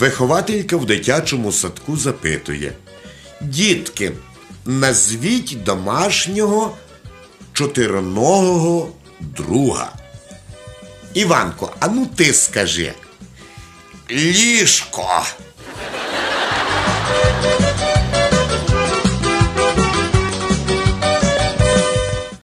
Вихователька в дитячому садку запитує. Дітки, назвіть домашнього чотириногого друга. Іванко, а ну ти скажи. Ліжко.